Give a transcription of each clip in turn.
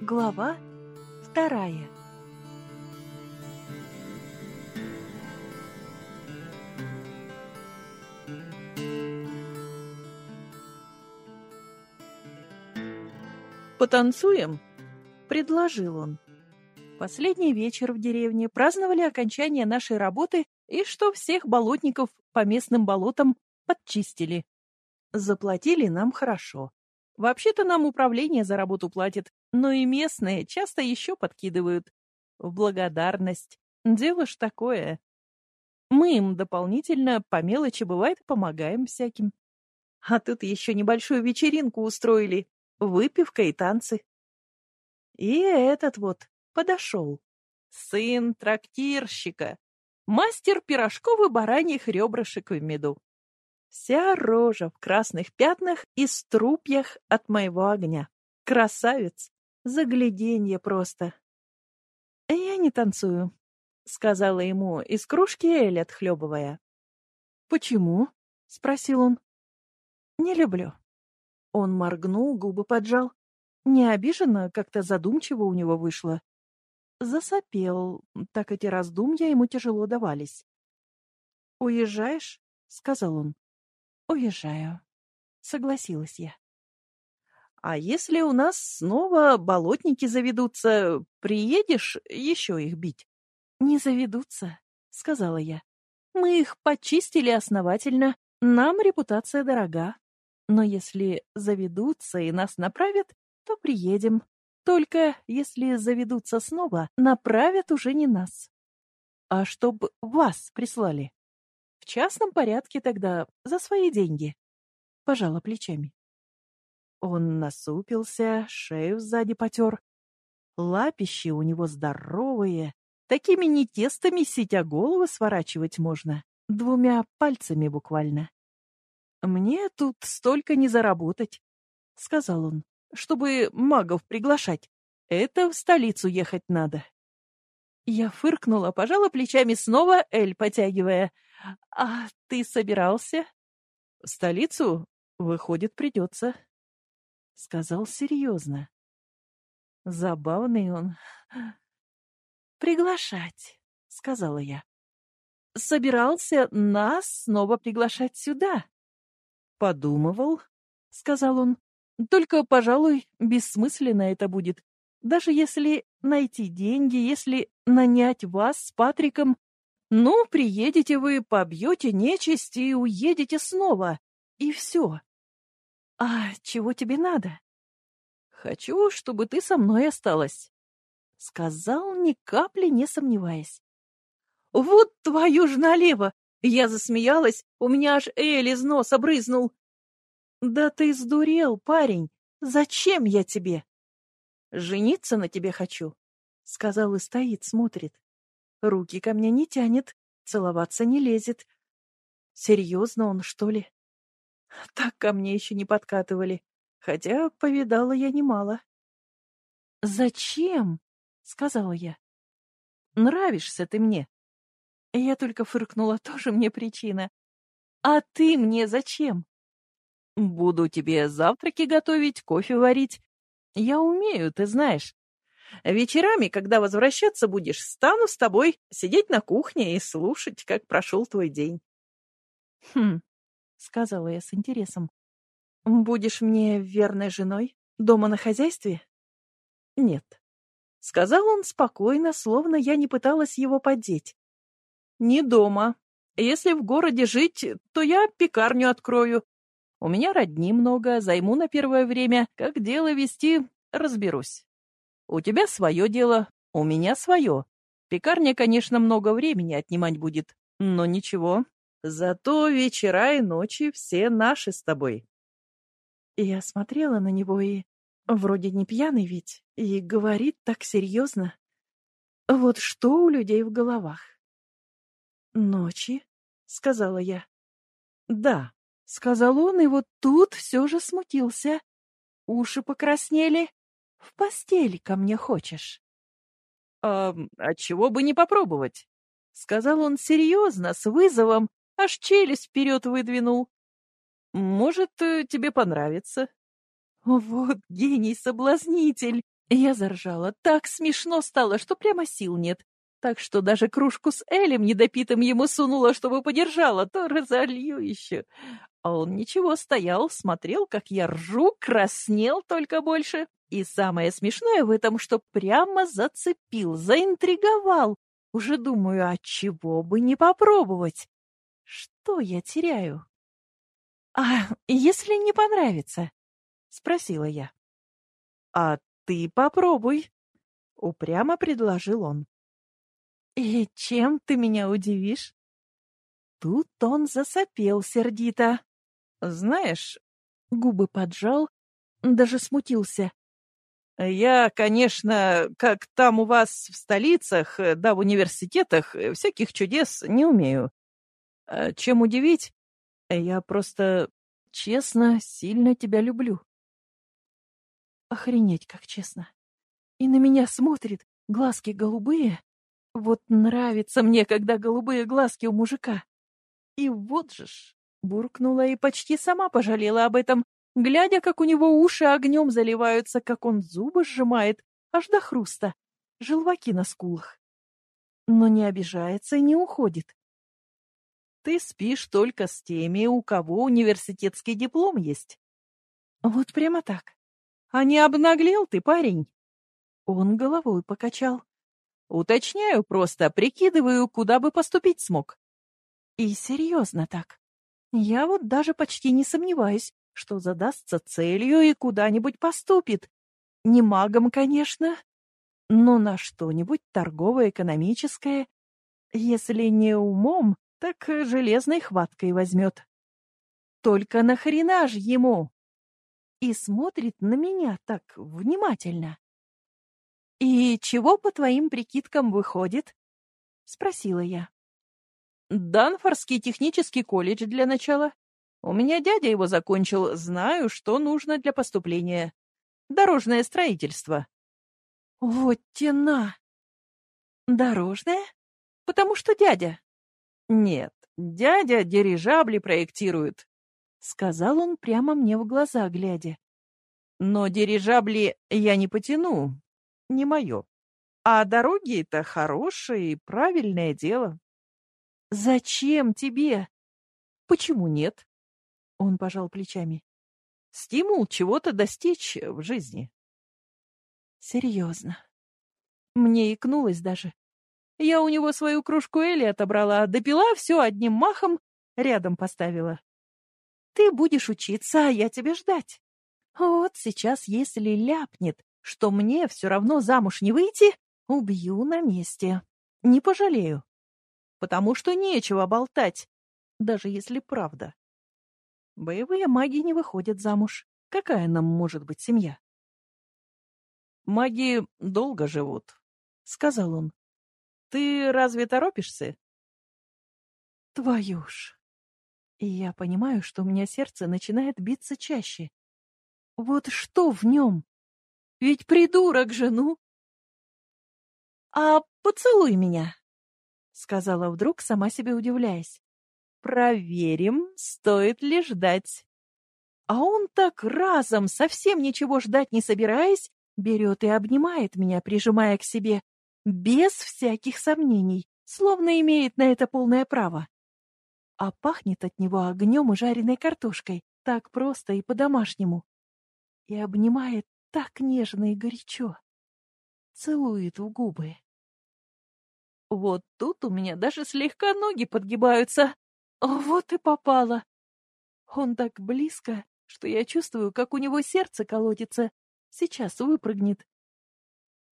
Глава вторая «Потанцуем?» — предложил он. Последний вечер в деревне праздновали окончание нашей работы и что всех болотников по местным болотам подчистили. Заплатили нам хорошо. Вообще-то нам управление за работу платит, но и местные часто еще подкидывают. В благодарность. Дело ж такое. Мы им дополнительно по мелочи бывает помогаем всяким. А тут еще небольшую вечеринку устроили. Выпивка и танцы. И этот вот подошел. Сын трактирщика. Мастер пирожков и бараньих ребрышек в меду. Вся рожа в красных пятнах и струпьях от моего огня. Красавец! Загляденье просто. «Я не танцую», — сказала ему из кружки Эль, отхлебывая. «Почему?» — спросил он. «Не люблю». Он моргнул, губы поджал. Не обиженно, как-то задумчиво у него вышло. Засопел, так эти раздумья ему тяжело давались. «Уезжаешь?» — сказал он. «Уезжаю», — согласилась я. «А если у нас снова болотники заведутся, приедешь еще их бить?» «Не заведутся», — сказала я. «Мы их почистили основательно, нам репутация дорога. Но если заведутся и нас направят, то приедем. Только если заведутся снова, направят уже не нас. А чтоб вас прислали?» В частном порядке тогда, за свои деньги. Пожала плечами. Он насупился, шею сзади потер. Лапищи у него здоровые. Такими не тестами сетя головы сворачивать можно. Двумя пальцами буквально. «Мне тут столько не заработать», — сказал он, — «чтобы магов приглашать. Это в столицу ехать надо». Я фыркнула, пожала плечами снова, Эль потягивая. «А ты собирался?» «В столицу? Выходит, придется», — сказал серьезно. Забавный он. «Приглашать», — сказала я. «Собирался нас снова приглашать сюда». «Подумывал», — сказал он. «Только, пожалуй, бессмысленно это будет. Даже если найти деньги, если нанять вас с Патриком, ну, приедете вы, побьете нечисть и уедете снова. И все. А чего тебе надо? Хочу, чтобы ты со мной осталась. Сказал, ни капли не сомневаясь. Вот твою ж налево! Я засмеялась, у меня аж Эль из носа брызнул. Да ты сдурел, парень. Зачем я тебе? Жениться на тебе хочу, — сказал и стоит, смотрит. Руки ко мне не тянет, целоваться не лезет. Серьезно он, что ли? Так ко мне еще не подкатывали, хотя повидала я немало. «Зачем?» — сказала я. «Нравишься ты мне». Я только фыркнула, тоже мне причина. «А ты мне зачем?» «Буду тебе завтраки готовить, кофе варить, я умею, ты знаешь. Вечерами, когда возвращаться будешь, стану с тобой сидеть на кухне и слушать, как прошел твой день. Хм, сказала я с интересом. Будешь мне верной женой? Дома на хозяйстве? Нет. Сказал он спокойно, словно я не пыталась его поддеть. Не дома. Если в городе жить, то я пекарню открою, у меня родни много, займу на первое время. Как дело вести, разберусь. У тебя свое дело, у меня свое. Пекарня, конечно, много времени отнимать будет, но ничего. Зато вечера и ночи все наши с тобой. Я смотрела на него и... Вроде не пьяный ведь, и говорит так серьезно. Вот что у людей в головах? «Ночи?» — сказала я. «Да», — сказал он, и вот тут все же смутился. Уши покраснели. В постель ко мне хочешь? А, а чего бы не попробовать? Сказал он серьезно, с вызовом, аж челюсть вперед выдвинул. Может, э, тебе понравится. Вот гений-соблазнитель, Я заржала. Так смешно стало, что прямо сил нет. Так что даже кружку с Элем недопитым ему сунула, чтобы подержала, то разолью еще. А он ничего, стоял, смотрел, как я ржу, краснел только больше. И самое смешное в этом, что прямо зацепил, заинтриговал. Уже думаю, а чего бы не попробовать? Что я теряю? — А если не понравится? — спросила я. — А ты попробуй, — упрямо предложил он. «И чем ты меня удивишь?» Тут он засопел сердито. «Знаешь...» — губы поджал, даже смутился. «Я, конечно, как там у вас в столицах, да в университетах, всяких чудес не умею. А чем удивить? Я просто, честно, сильно тебя люблю». Охренеть, как честно. И на меня смотрит, глазки голубые, вот нравится мне, когда голубые глазки у мужика. И вот же ж, буркнула и почти сама пожалела об этом, глядя, как у него уши огнем заливаются, как он зубы сжимает, аж до хруста, желваки на скулах. Но не обижается и не уходит. Ты спишь только с теми, у кого университетский диплом есть. Вот прямо так. А не обнаглел ты, парень? Он головой покачал. Уточняю просто, прикидываю, куда бы поступить смог. И серьезно так. Я вот даже почти не сомневаюсь, что задастся целью и куда-нибудь поступит. Не магом, конечно, но на что-нибудь торгово-экономическое. Если не умом, так железной хваткой возьмет. Только нахрена ж ему? И смотрит на меня так внимательно. «И чего, по твоим прикидкам, выходит?» — спросила я. «Данфорский технический колледж для начала. У меня дядя его закончил, знаю, что нужно для поступления. Дорожное строительство». «Вот тена!» «Дорожное? Потому что дядя?» «Нет, дядя дирижабли проектирует», — сказал он прямо мне в глаза, глядя. «Но дирижабли я не потяну, не мое. А дороги — это хорошее и правильное дело. Зачем тебе? Почему нет? Он пожал плечами. Стимул чего-то достичь в жизни. Серьезно. Мне икнулось даже. Я у него свою кружку Эли отобрала, допила все одним махом, рядом поставила. Ты будешь учиться, а я тебе ждать. Вот сейчас, если ляпнет, что мне все равно замуж не выйти, убью на месте. Не пожалею. Потому что нечего болтать, даже если правда. Боевые маги не выходят замуж. Какая нам может быть семья? Маги долго живут, — сказал он. Ты разве торопишься? Твою ж. И я понимаю, что у меня сердце начинает биться чаще. Вот что в нем? Ведь придурок же, ну! «А поцелуй меня!» — сказала вдруг, сама себе удивляясь. «Проверим, стоит ли ждать». А он так разом, совсем ничего ждать не собираясь, берет и обнимает меня, прижимая к себе, без всяких сомнений, словно имеет на это полное право. А пахнет от него огнем и жареной картошкой, так просто и по-домашнему. И обнимает так нежно и горячо. Целует в губы. Вот тут у меня даже слегка ноги подгибаются. Вот и попало. Он так близко, что я чувствую, как у него сердце колотится. Сейчас выпрыгнет.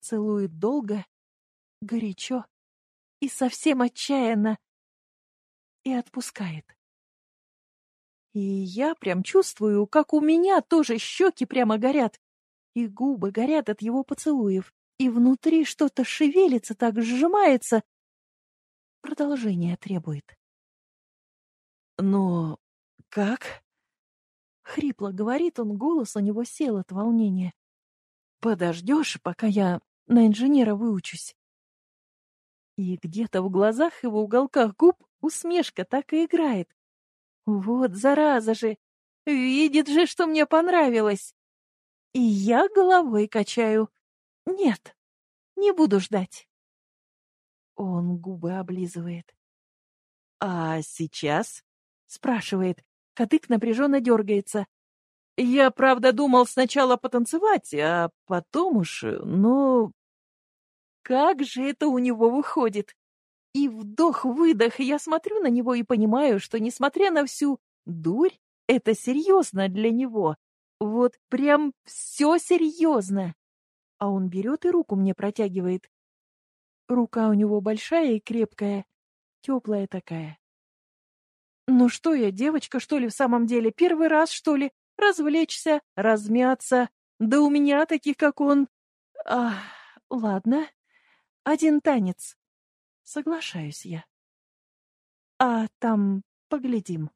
Целует долго, горячо и совсем отчаянно. И отпускает. И я прям чувствую, как у меня тоже щеки прямо горят и губы горят от его поцелуев, и внутри что-то шевелится, так сжимается. Продолжение требует. «Но как?» Хрипло говорит он, голос у него сел от волнения. «Подождешь, пока я на инженера выучусь?» И где-то в глазах его уголках губ усмешка так и играет. Вот зараза же! Видит же, что мне понравилось! И я головой качаю. Нет, не буду ждать. Он губы облизывает. А сейчас? Спрашивает. Кадык напряженно дергается. Я, правда, думал сначала потанцевать, а потом уж, ну... Как же это у него выходит? И вдох-выдох, я смотрю на него и понимаю, что, несмотря на всю дурь, это серьезно для него. Вот прям все серьезно. А он берет и руку мне протягивает. Рука у него большая и крепкая, теплая такая. Ну что я, девочка, что ли, в самом деле? Первый раз, что ли? Развлечься, размяться. Да у меня таких, как он... А, ладно. Один танец. Соглашаюсь я. А там поглядим.